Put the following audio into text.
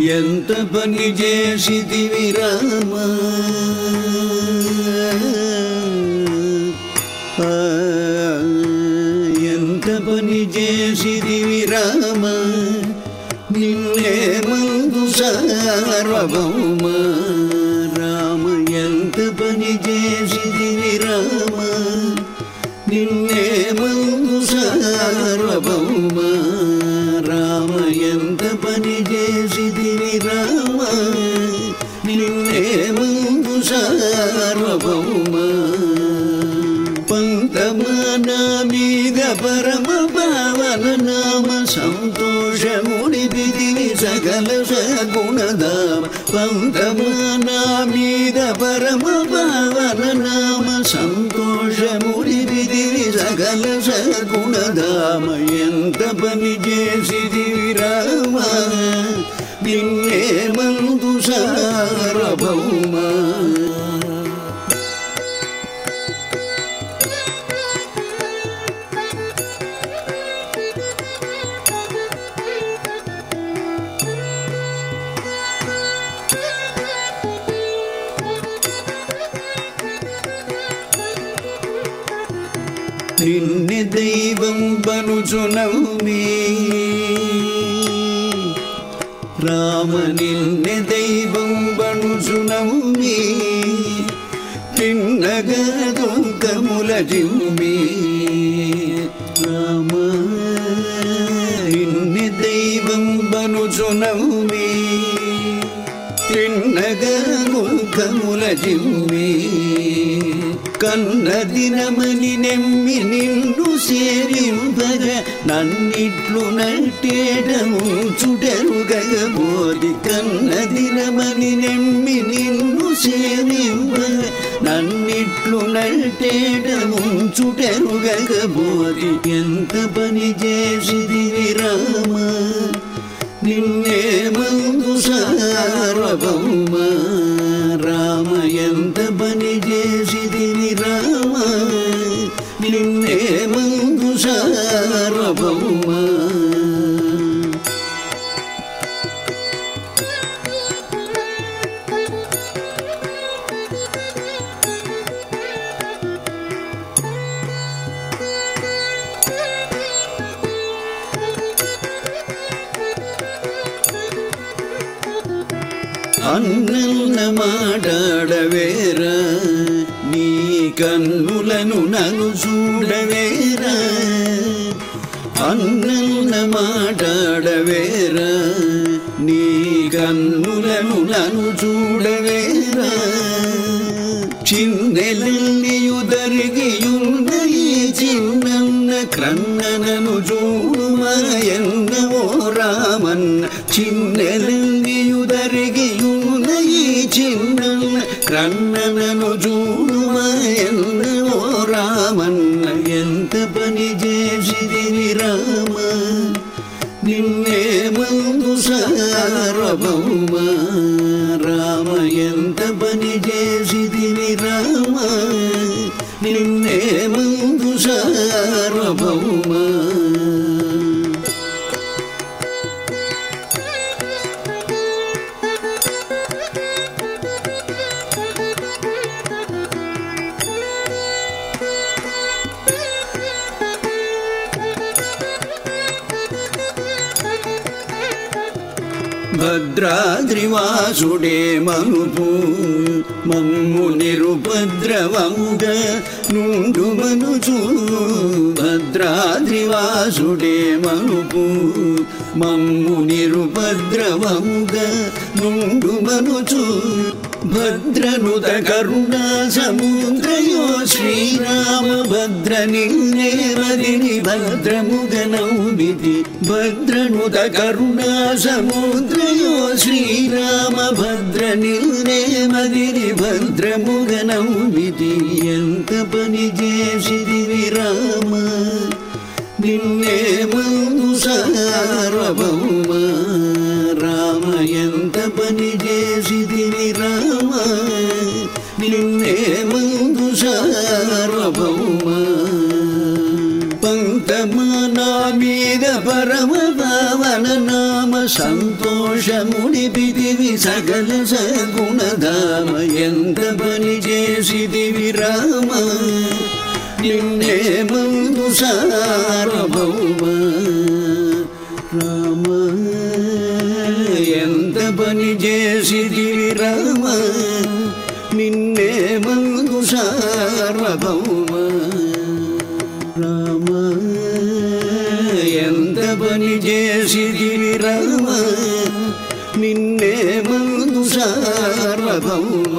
ఎంత పని చేసిదివి విరామ ఎంత పని చేసిదివి విరామ నిన్నే మందు సార్వభౌమ. రామ ఎంత పని చేసిదివి విరామ నిన్నే మందు సార్వభౌమ. సకల సగుణదామ పంతమాన మీద పరమ పావన నామ సంతోషముడి విధివి సకల సగుణదామ ఎంత పని చేసిదివి రామ నిన్నే మందు సారభౌమ నిన్ను దైవం బనుచునౌమి రామ నిన్ను దైవం బనుచునౌమి తిన్నగా దుఃఖముల జిమ్మి రామ నిన్ను దైవం బనుచునౌమి తిన్నగా ముఖముల జిమ్మి కన్న దినమని నెమ్మి నిన్ను సేరింపగ నన్నిట్లు నట్టేడము చుటరుగబోది కన్న దినమని నెమ్మి నిన్ను సేరింపగ నన్నిట్లు నట్టేడము చుటరుగబోది ఎంత పని చేసిది విరామ నిన్నే మందు సార్వభౌమ అన్నల్న మాట్లాడవేరా నీ కన్నులను నన్ను చూడవేరా. అన్నల్న మాట్లాడవేరా నీ కన్నులను నన్ను చూడవేరా. చిన్నెల్లియుదరిగియున్న ఈ చిన్నన్న క్రన్ననను చూడుమాయన్నవో రామన్న చిన్నెల్లియుదరిగియున్న చిన్నన్న క్రన్ననను చూడుమాయన్నవో రామన్న ఎంత పని చేసిదివి రామ? నిన్నే మందు సార్వభౌమ రామ ఎంత పని చేసిదివి రామ? నిన్నే మందు भद्राद्रिवासुडे मनुपू डे मलुपु ममूनिरुपद्रवग नूडु बलु च भद्रा द्रिवासुडे భద్రనుత కరుణా సముద్రయో శ్రీరామ భద్ర నిన్నేవదిని భద్రముగ భద్రనుత కరుణా సముద్రయో శ్రీరామ భద్ర నిన్నేమదిని భద్రముగనౌమితి ఎంత పని చేసిదివి రామ నిన్నే మందు సార్వభౌమ పంతమానా మీద పరమ పావన నామ సంతోషముడిపిదివి సకల సగుణధామ ఎంత పని చేసిదివి రామ నిన్నే మందు సార్వభౌమ రామ ఎంత పని చేసిదివి రామ నిన్నే మందు సార్వభౌమ పని చేసిదివి రామ నిన్నే మందు సార్వభౌమ.